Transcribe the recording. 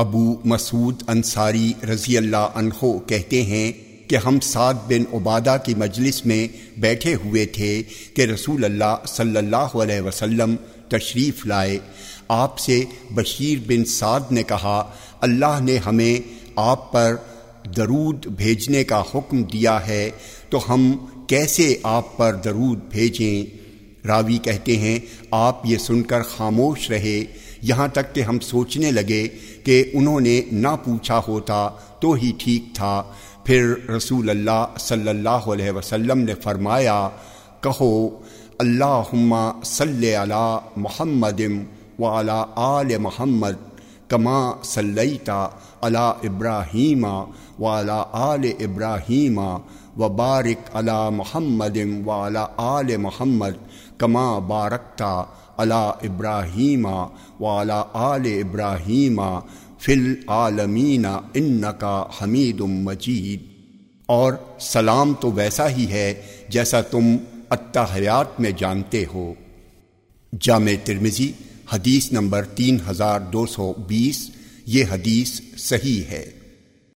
ابو مسعود انصاری رضی اللہ عنہ کہتے ہیں کہ ہم سعد بن عبادہ کی مجلس میں بیٹھے ہوئے تھے کہ رسول اللہ صلی اللہ علیہ وسلم تشریف لائے۔ آپ سے بشیر بن سعد نے کہا، اللہ نے ہمیں آپ پر درود بھیجنے کا حکم دیا ہے، تو ہم کیسے آپ پر درود بھیجیں؟ راوی کہتے ہیں، آپ یہ سن کر خاموش رہے۔ یہاں تک کہ ہم سوچنے لگے کہ انہوں نے نہ پوچھا ہوتا تو ہی ٹھیک تھا۔ پھر رسول اللہ صلی اللہ علیہ وسلم نے فرمایا، کہو اللہ صلی علی محمد وعلی آل محمد کما صلیتا علی ابراہیم وعلی آل ابراہیم وبارک علی محمد وعلی آل محمد کما بارکتا علی ابراہیم وعلی آل ابراہیم فل عالمین ان کا حمید مجید اور سلام تو ویسا ہی ہے جیسا تم اتحیات میں جانتے ہو۔ جامع ترمزی حدیث نمبر تین ہزار دو سو بیس، یہ حدیث صحیح ہے۔